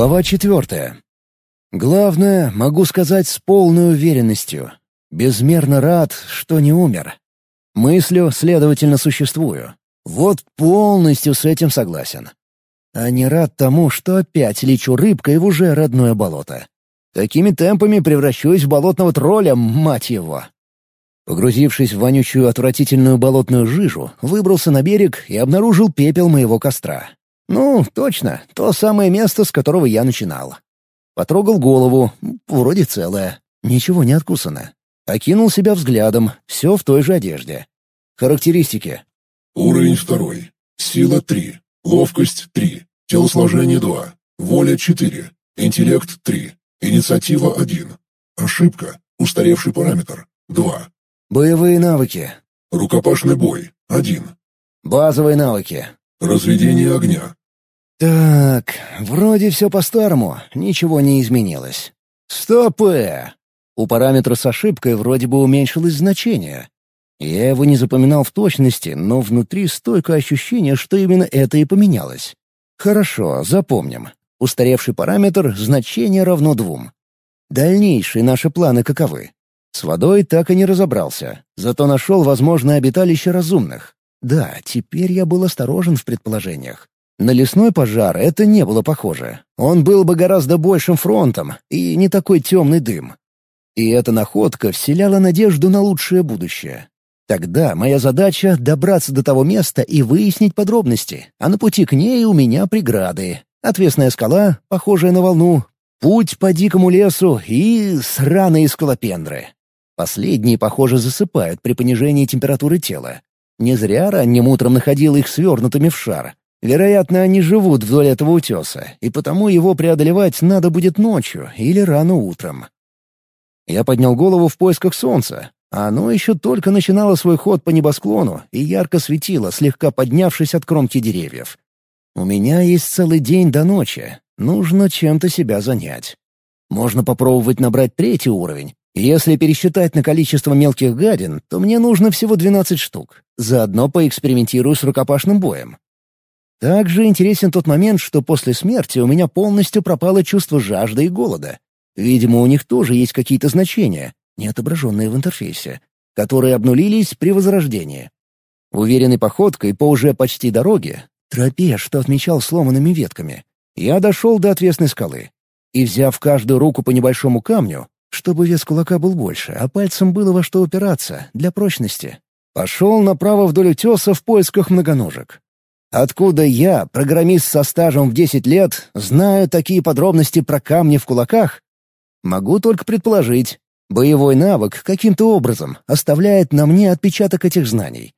Глава четвертая. Главное, могу сказать с полной уверенностью. Безмерно рад, что не умер. Мыслю, следовательно, существую. Вот полностью с этим согласен. А не рад тому, что опять лечу рыбкой в уже родное болото. Такими темпами превращусь в болотного тролля, мать его. Погрузившись в вонючую отвратительную болотную жижу, выбрался на берег и обнаружил пепел моего костра. Ну, точно, то самое место, с которого я начинал. Потрогал голову, вроде целая, ничего не откусано. Окинул себя взглядом, все в той же одежде. Характеристики. Уровень второй. Сила 3. Ловкость 3. Телосложение 2. Воля 4. Интеллект 3. Инициатива 1. Ошибка. Устаревший параметр 2. Боевые навыки. Рукопашный бой 1. Базовые навыки. Разведение огня так, вроде все по-старому, ничего не изменилось. Стопы! У параметра с ошибкой вроде бы уменьшилось значение. Я его не запоминал в точности, но внутри стойкое ощущение, что именно это и поменялось. Хорошо, запомним. Устаревший параметр — значение равно двум. Дальнейшие наши планы каковы? С водой так и не разобрался, зато нашел возможное обиталище разумных. Да, теперь я был осторожен в предположениях. На лесной пожар это не было похоже. Он был бы гораздо большим фронтом и не такой темный дым. И эта находка вселяла надежду на лучшее будущее. Тогда моя задача — добраться до того места и выяснить подробности, а на пути к ней у меня преграды. Отвесная скала, похожая на волну, путь по дикому лесу и сраные скалопендры. Последние, похоже, засыпают при понижении температуры тела. Не зря ранним утром находил их свернутыми в шар, Вероятно, они живут вдоль этого утеса, и потому его преодолевать надо будет ночью или рано утром. Я поднял голову в поисках солнца. Оно еще только начинало свой ход по небосклону и ярко светило, слегка поднявшись от кромки деревьев. У меня есть целый день до ночи. Нужно чем-то себя занять. Можно попробовать набрать третий уровень. Если пересчитать на количество мелких гадин, то мне нужно всего 12 штук. Заодно поэкспериментирую с рукопашным боем. Также интересен тот момент, что после смерти у меня полностью пропало чувство жажды и голода. Видимо, у них тоже есть какие-то значения, не отображенные в интерфейсе, которые обнулились при возрождении. Уверенной походкой по уже почти дороге, тропе, что отмечал сломанными ветками, я дошел до отвесной скалы. И, взяв каждую руку по небольшому камню, чтобы вес кулака был больше, а пальцем было во что упираться, для прочности, пошел направо вдоль утеса в поисках многоножек. Откуда я, программист со стажем в 10 лет, знаю такие подробности про камни в кулаках? Могу только предположить. Боевой навык каким-то образом оставляет на мне отпечаток этих знаний.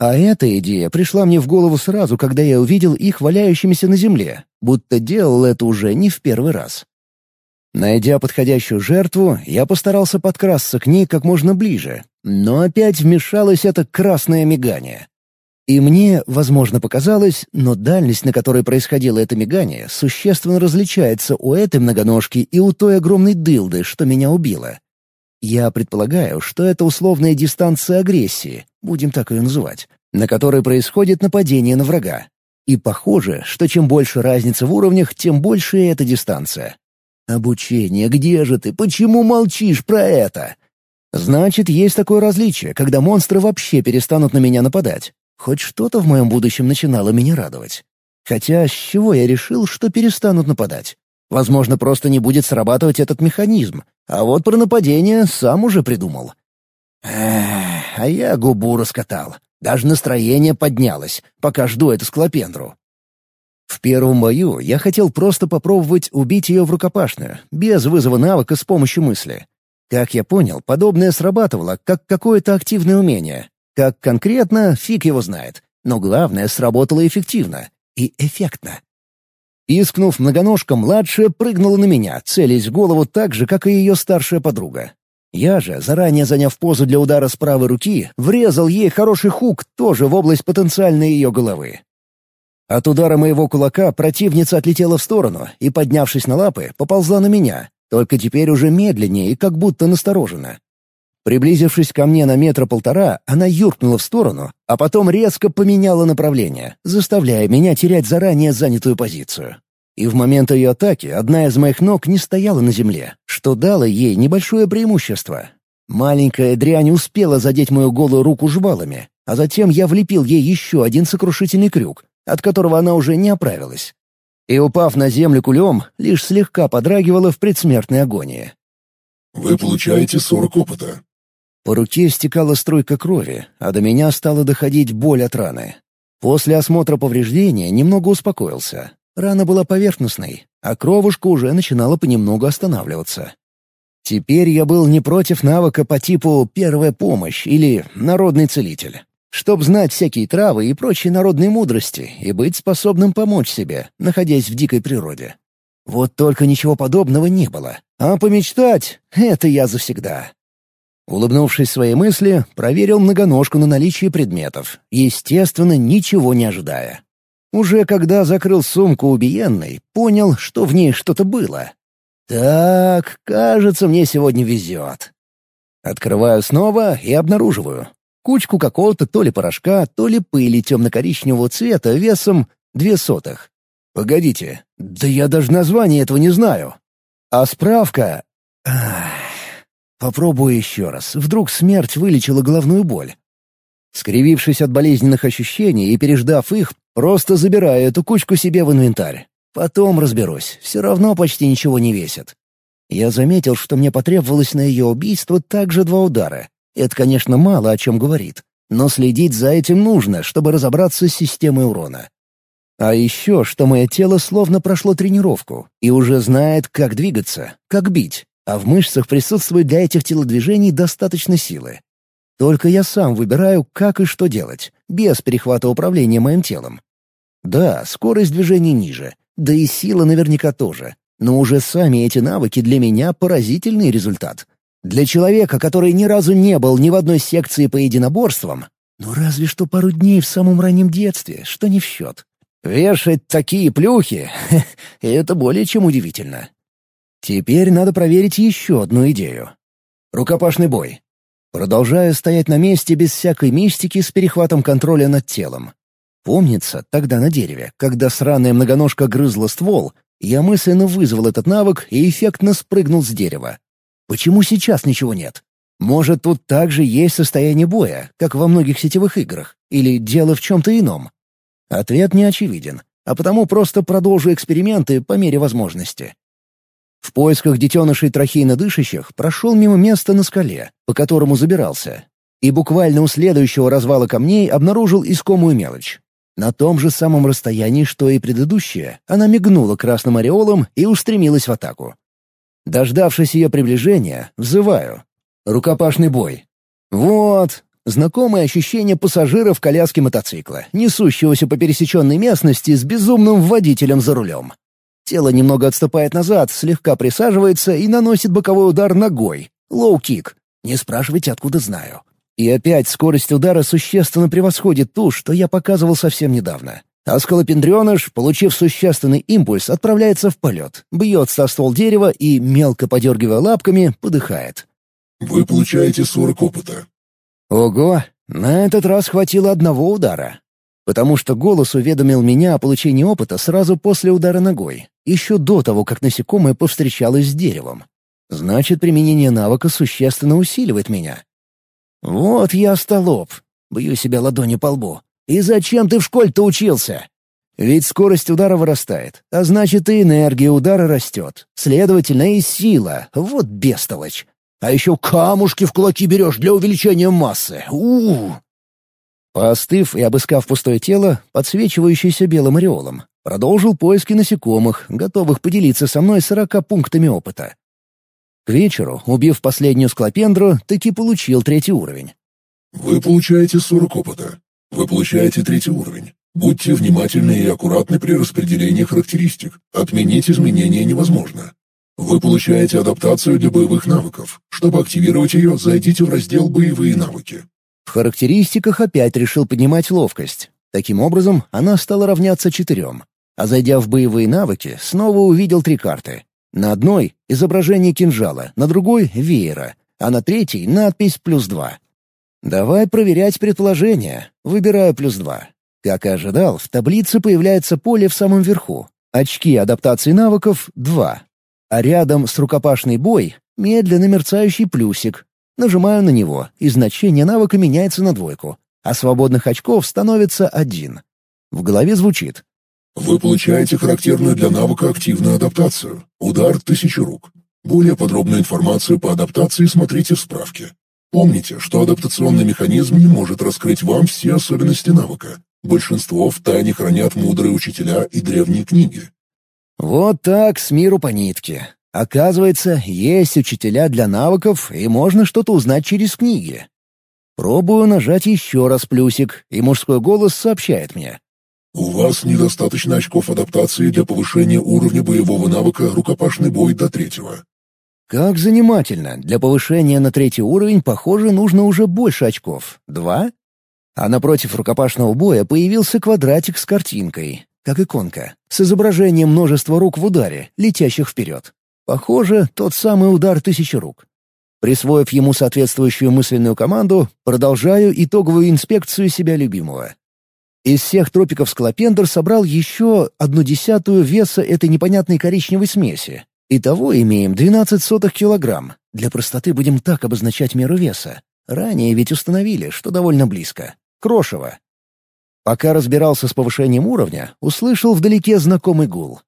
А эта идея пришла мне в голову сразу, когда я увидел их валяющимися на земле, будто делал это уже не в первый раз. Найдя подходящую жертву, я постарался подкрасться к ней как можно ближе, но опять вмешалось это красное мигание. И мне, возможно, показалось, но дальность, на которой происходило это мигание, существенно различается у этой многоножки и у той огромной дылды, что меня убило. Я предполагаю, что это условная дистанция агрессии, будем так ее называть, на которой происходит нападение на врага. И похоже, что чем больше разница в уровнях, тем больше эта дистанция. Обучение, где же ты? Почему молчишь про это? Значит, есть такое различие, когда монстры вообще перестанут на меня нападать. Хоть что-то в моем будущем начинало меня радовать. Хотя с чего я решил, что перестанут нападать? Возможно, просто не будет срабатывать этот механизм. А вот про нападение сам уже придумал. Эх, а я губу раскатал. Даже настроение поднялось, пока жду эту склопендру. В первом бою я хотел просто попробовать убить ее в рукопашную, без вызова навыка с помощью мысли. Как я понял, подобное срабатывало, как какое-то активное умение, как конкретно, фиг его знает. Но главное, сработало эффективно. И эффектно. Искнув, многоножка-младшая прыгнула на меня, целясь в голову так же, как и ее старшая подруга. Я же, заранее заняв позу для удара с правой руки, врезал ей хороший хук тоже в область потенциальной ее головы. От удара моего кулака противница отлетела в сторону и, поднявшись на лапы, поползла на меня, только теперь уже медленнее и как будто настороженно. Приблизившись ко мне на метра полтора, она юркнула в сторону, а потом резко поменяла направление, заставляя меня терять заранее занятую позицию. и в момент ее атаки одна из моих ног не стояла на земле, что дало ей небольшое преимущество. Маленькая дрянь успела задеть мою голую руку жвалами, а затем я влепил ей еще один сокрушительный крюк, от которого она уже не оправилась. И, упав на землю кулем, лишь слегка подрагивала в предсмертной агонии. Вы получаете 40 опыта. По руке стекала струйка крови, а до меня стала доходить боль от раны. После осмотра повреждения немного успокоился. Рана была поверхностной, а кровушка уже начинала понемногу останавливаться. Теперь я был не против навыка по типу «первая помощь» или «народный целитель». Чтоб знать всякие травы и прочие народные мудрости и быть способным помочь себе, находясь в дикой природе. Вот только ничего подобного не было. А помечтать — это я завсегда. Улыбнувшись своей мысли, проверил многоножку на наличие предметов, естественно, ничего не ожидая. Уже когда закрыл сумку убиенной, понял, что в ней что-то было. Так, кажется, мне сегодня везет. Открываю снова и обнаруживаю. Кучку какого-то то ли порошка, то ли пыли темно-коричневого цвета весом две сотых. Погодите, да я даже название этого не знаю. А справка... Ах, попробую еще раз. Вдруг смерть вылечила головную боль. Скривившись от болезненных ощущений и переждав их, просто забираю эту кучку себе в инвентарь. Потом разберусь, все равно почти ничего не весит. Я заметил, что мне потребовалось на ее убийство также два удара, это, конечно, мало о чем говорит, но следить за этим нужно, чтобы разобраться с системой урона. А еще, что мое тело словно прошло тренировку и уже знает, как двигаться, как бить, а в мышцах присутствует для этих телодвижений достаточно силы. Только я сам выбираю, как и что делать, без перехвата управления моим телом. Да, скорость движения ниже, да и сила наверняка тоже, но уже сами эти навыки для меня поразительный результат. Для человека, который ни разу не был ни в одной секции по единоборствам, ну разве что пару дней в самом раннем детстве, что не в счет. Вешать такие плюхи — это более чем удивительно. Теперь надо проверить еще одну идею. Рукопашный бой. Продолжаю стоять на месте без всякой мистики с перехватом контроля над телом. Помнится, тогда на дереве, когда сраная многоножка грызла ствол, я мысленно вызвал этот навык и эффектно спрыгнул с дерева. Почему сейчас ничего нет? Может, тут также есть состояние боя, как во многих сетевых играх, или дело в чем-то ином? Ответ не очевиден, а потому просто продолжу эксперименты по мере возможности. В поисках детенышей трахейно дышащих прошел мимо места на скале, по которому забирался, и буквально у следующего развала камней обнаружил искомую мелочь. На том же самом расстоянии, что и предыдущая, она мигнула красным ореолом и устремилась в атаку. Дождавшись ее приближения, взываю. Рукопашный бой. Вот, знакомое ощущение пассажира в коляске мотоцикла, несущегося по пересеченной местности с безумным водителем за рулем. Тело немного отступает назад, слегка присаживается и наносит боковой удар ногой. Лоу-кик. Не спрашивайте, откуда знаю. И опять скорость удара существенно превосходит ту, что я показывал совсем недавно. А скалопендреныш, получив существенный импульс, отправляется в полет, бьется о ствол дерева и, мелко подергивая лапками, подыхает. Вы получаете 40 опыта. Ого, на этот раз хватило одного удара. Потому что голос уведомил меня о получении опыта сразу после удара ногой, еще до того, как насекомое повстречалось с деревом. Значит, применение навыка существенно усиливает меня. Вот я столоп. Бью себя ладонью по лбу. И зачем ты в школе-то учился? Ведь скорость удара вырастает, а значит и энергия удара растет. Следовательно, и сила. Вот бестолочь. А еще камушки в кулаки берешь для увеличения массы. у, -у, Поостыв и обыскав пустое тело, подсвечивающееся белым ореолом, продолжил поиски насекомых, готовых поделиться со мной сорока пунктами опыта. К вечеру, убив последнюю склопендру, таки получил третий уровень. Вы получаете 40 опыта. Вы получаете третий уровень. Будьте внимательны и аккуратны при распределении характеристик. Отменить изменения невозможно. Вы получаете адаптацию для боевых навыков. Чтобы активировать ее, зайдите в раздел «Боевые навыки». В характеристиках опять решил поднимать ловкость. Таким образом, она стала равняться четырем. А зайдя в боевые навыки, снова увидел три карты. На одной — изображение кинжала, на другой — веера, а на третьей — надпись «плюс два». Давай проверять предположение. Выбираю плюс два. Как и ожидал, в таблице появляется поле в самом верху. Очки адаптации навыков — 2. А рядом с рукопашный бой — медленно мерцающий плюсик. Нажимаю на него, и значение навыка меняется на двойку, а свободных очков становится один. В голове звучит. Вы получаете характерную для навыка активную адаптацию. Удар тысячи рук. Более подробную информацию по адаптации смотрите в справке. Помните, что адаптационный механизм не может раскрыть вам все особенности навыка. Большинство в тайне хранят мудрые учителя и древние книги. Вот так с миру по нитке. Оказывается, есть учителя для навыков, и можно что-то узнать через книги. Пробую нажать еще раз плюсик, и мужской голос сообщает мне. У вас недостаточно очков адаптации для повышения уровня боевого навыка «Рукопашный бой» до третьего. Как занимательно. Для повышения на третий уровень, похоже, нужно уже больше очков. Два? А напротив рукопашного боя появился квадратик с картинкой, как иконка, с изображением множества рук в ударе, летящих вперед. Похоже, тот самый удар тысячи рук. Присвоив ему соответствующую мысленную команду, продолжаю итоговую инспекцию себя любимого. Из всех тропиков Склопендр собрал еще одну десятую веса этой непонятной коричневой смеси. Итого имеем 12 сотых килограмм. Для простоты будем так обозначать меру веса. Ранее ведь установили, что довольно близко. Крошево. Пока разбирался с повышением уровня, услышал вдалеке знакомый гул.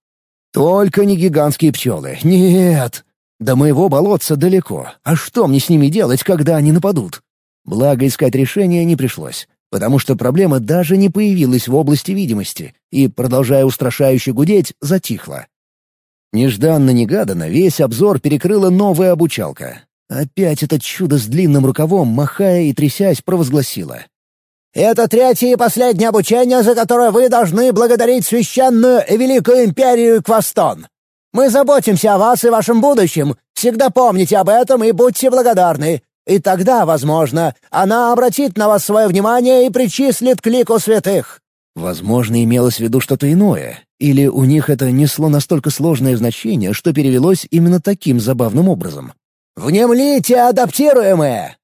Только не гигантские пчелы. Нет! До моего болотца далеко. А что мне с ними делать, когда они нападут? Благо, искать решение не пришлось, потому что проблема даже не появилась в области видимости и, продолжая устрашающе гудеть, затихла. Нежданно-негаданно весь обзор перекрыла новая обучалка. Опять это чудо с длинным рукавом, махая и трясясь, провозгласила. Это третье и последнее обучение, за которое вы должны благодарить священную и великую империю Квастон. Мы заботимся о вас и вашем будущем. Всегда помните об этом и будьте благодарны. И тогда, возможно, она обратит на вас свое внимание и причислит к лику святых». Возможно, имелось в виду что-то иное, или у них это несло настолько сложное значение, что перевелось именно таким забавным образом. «Внемлите, адаптируемые!»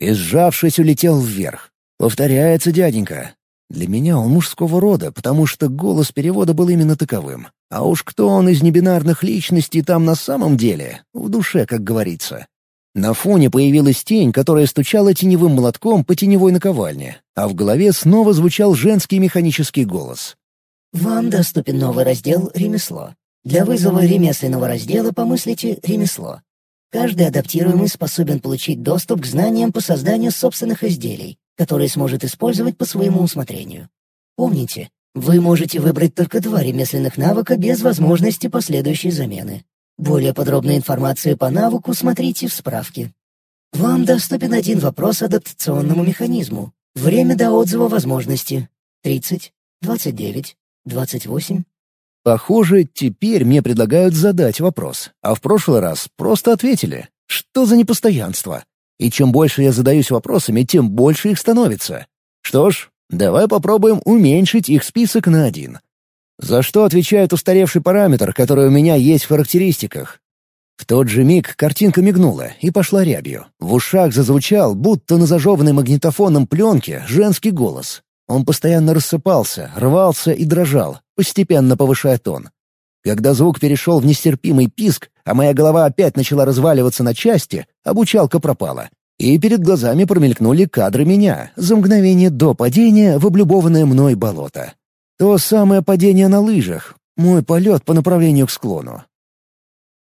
И сжавшись, улетел вверх. «Повторяется, дяденька. Для меня он мужского рода, потому что голос перевода был именно таковым. А уж кто он из небинарных личностей там на самом деле, в душе, как говорится. На фоне появилась тень, которая стучала теневым молотком по теневой наковальне, а в голове снова звучал женский механический голос. «Вам доступен новый раздел «Ремесло». Для вызова ремесленного раздела помыслите «Ремесло». Каждый адаптируемый способен получить доступ к знаниям по созданию собственных изделий, который сможет использовать по своему усмотрению. Помните, вы можете выбрать только два ремесленных навыка без возможности последующей замены. Более подробную информацию по навыку смотрите в справке. Вам доступен один вопрос адаптационному механизму. Время до отзыва возможности. 30, 29, 28. Похоже, теперь мне предлагают задать вопрос, а в прошлый раз просто ответили. Что за непостоянство? И чем больше я задаюсь вопросами, тем больше их становится. Что ж, давай попробуем уменьшить их список на один. За что отвечает устаревший параметр, который у меня есть в характеристиках? В тот же миг картинка мигнула и пошла рябью. В ушах зазвучал, будто на зажеванной магнитофоном пленке, женский голос. Он постоянно рассыпался, рвался и дрожал, постепенно повышая тон. Когда звук перешел в нестерпимый писк, а моя голова опять начала разваливаться на части, обучалка пропала. И перед глазами промелькнули кадры меня за мгновение до падения в облюбованное мной болото. То самое падение на лыжах, мой полет по направлению к склону.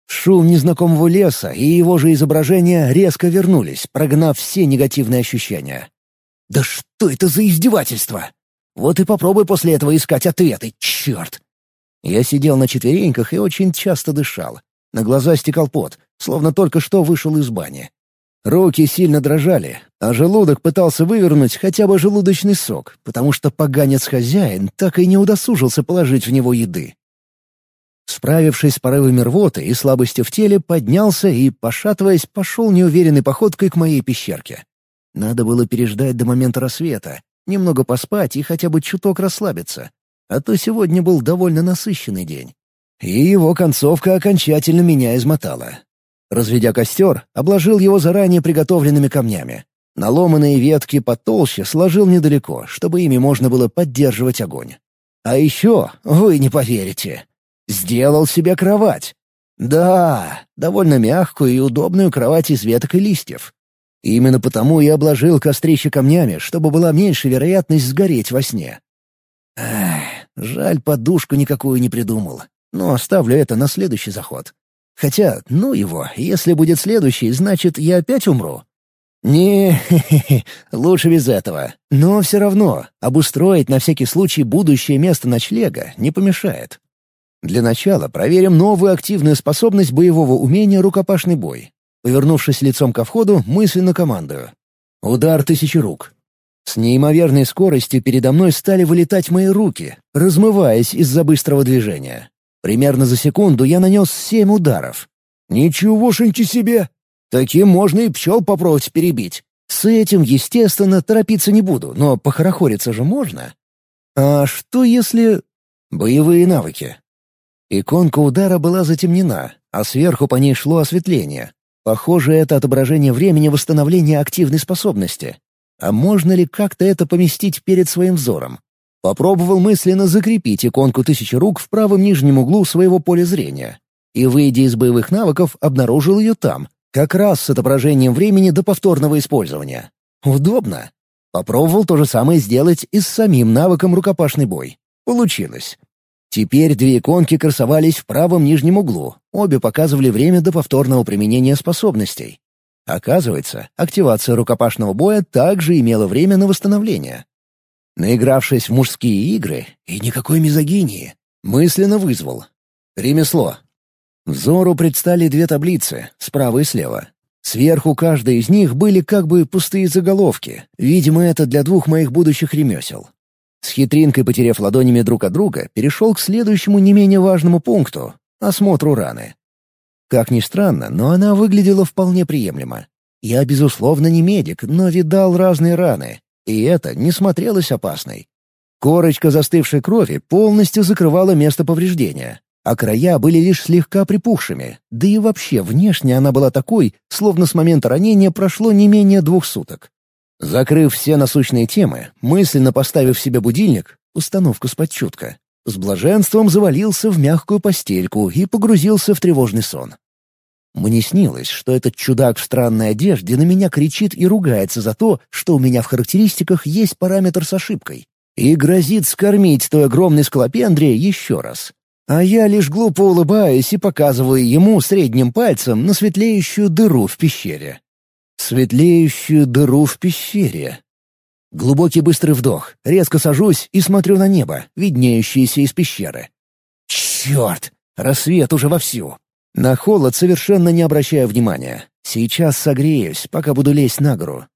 Шум незнакомого леса и его же изображения резко вернулись, прогнав все негативные ощущения. «Да что это за издевательство?» Вот и попробуй после этого искать ответы, черт! Я сидел на четвереньках и очень часто дышал. На глаза стекал пот, словно только что вышел из бани. Руки сильно дрожали, а желудок пытался вывернуть хотя бы желудочный сок, потому что поганец-хозяин так и не удосужился положить в него еды. Справившись с порывами рвоты и слабостью в теле, поднялся и, пошатываясь, пошел неуверенной походкой к моей пещерке. Надо было переждать до момента рассвета, немного поспать и хотя бы чуток расслабиться, а то сегодня был довольно насыщенный день. И его концовка окончательно меня измотала. Разведя костер, обложил его заранее приготовленными камнями. Наломанные ветки потолще сложил недалеко, чтобы ими можно было поддерживать огонь. А еще, вы не поверите, Сделал себе кровать. Да, довольно мягкую и удобную кровать из веток и листьев. Именно потому я обложил кострище камнями, чтобы была меньше вероятность сгореть во сне. Эх, жаль, подушку никакую не придумал. Но оставлю это на следующий заход. Хотя, ну его, если будет следующий, значит, я опять умру. Не, лучше без этого. Но все равно, обустроить на всякий случай будущее место ночлега не помешает. Для начала проверим новую активную способность боевого умения «Рукопашный бой». Повернувшись лицом ко входу, мысленно командую. Удар тысячи рук. С неимоверной скоростью передо мной стали вылетать мои руки, размываясь из-за быстрого движения. Примерно за секунду я нанес семь ударов. Ничегошеньки себе! Таким можно и пчел попробовать перебить. С этим, естественно, торопиться не буду, но похорохориться же можно. А что если... Боевые навыки. Иконка удара была затемнена, а сверху по ней шло осветление. Похоже, это отображение времени восстановления активной способности. А можно ли как-то это поместить перед своим взором? Попробовал мысленно закрепить иконку тысячи рук в правом нижнем углу своего поля зрения. И, выйдя из боевых навыков, обнаружил ее там, как раз с отображением времени до повторного использования. Удобно. Попробовал то же самое сделать и с самим навыком рукопашный бой. Получилось. Теперь две иконки красовались в правом нижнем углу, обе показывали время до повторного применения способностей. Оказывается, активация рукопашного боя также имела время на восстановление. Наигравшись в мужские игры, и никакой мизогинии, мысленно вызвал. Ремесло. Взору предстали две таблицы, справа и слева. Сверху каждой из них были как бы пустые заголовки. Видимо, это для двух моих будущих ремесел. С хитринкой потеряв ладонями друг от друга, перешел к следующему не менее важному пункту — осмотру раны. Как ни странно, но она выглядела вполне приемлемо. Я, безусловно, не медик, но видал разные раны, и это не смотрелось опасной. Корочка застывшей крови полностью закрывала место повреждения, а края были лишь слегка припухшими, да и вообще внешне она была такой, словно с момента ранения прошло не менее двух суток. Закрыв все насущные темы, мысленно поставив себе будильник, установку с подчутка, с блаженством завалился в мягкую постельку и погрузился в тревожный сон. Мне снилось, что этот чудак в странной одежде на меня кричит и ругается за то, что у меня в характеристиках есть параметр с ошибкой, и грозит скормить той огромной скалопендре еще раз. А я лишь глупо улыбаюсь и показываю ему средним пальцем на светлеющую дыру в пещере. Светлеющую дыру в пещере. Глубокий быстрый вдох, резко сажусь и смотрю на небо, виднеющееся из пещеры. Черт! Рассвет уже вовсю. На холод совершенно не обращая внимания. Сейчас согреюсь, пока буду лезть на гору.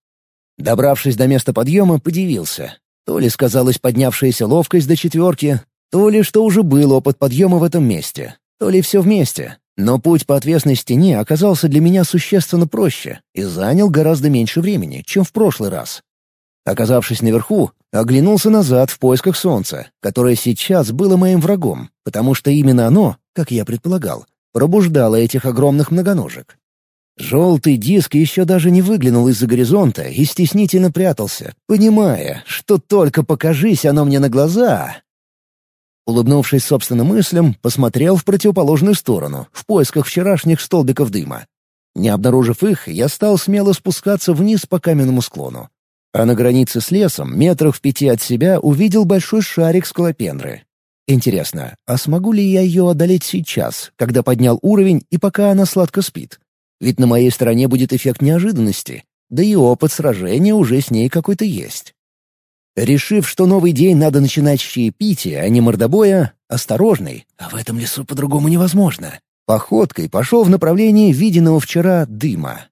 Добравшись до места подъема, подивился. То ли сказалась поднявшаяся ловкость до четверки, то ли что уже был опыт подъема в этом месте, то ли все вместе. Но путь по отвесной стене оказался для меня существенно проще и занял гораздо меньше времени, чем в прошлый раз. Оказавшись наверху, оглянулся назад в поисках солнца, которое сейчас было моим врагом, потому что именно оно, как я предполагал, пробуждало этих огромных многоножек. Желтый диск еще даже не выглянул из-за горизонта и стеснительно прятался, понимая, что только покажись оно мне на глаза, Улыбнувшись собственным мыслям, посмотрел в противоположную сторону, в поисках вчерашних столбиков дыма. Не обнаружив их, я стал смело спускаться вниз по каменному склону. А на границе с лесом, метрах в пяти от себя, увидел большой шарик скалопендры. Интересно, а смогу ли я ее одолеть сейчас, когда поднял уровень и пока она сладко спит? Ведь на моей стороне будет эффект неожиданности, да и опыт сражения уже с ней какой-то есть. Решив, что новый день надо начинать с чаепития, а не мордобоя, осторожный, а в этом лесу по-другому невозможно, походкой пошел в направлении виденного вчера дыма.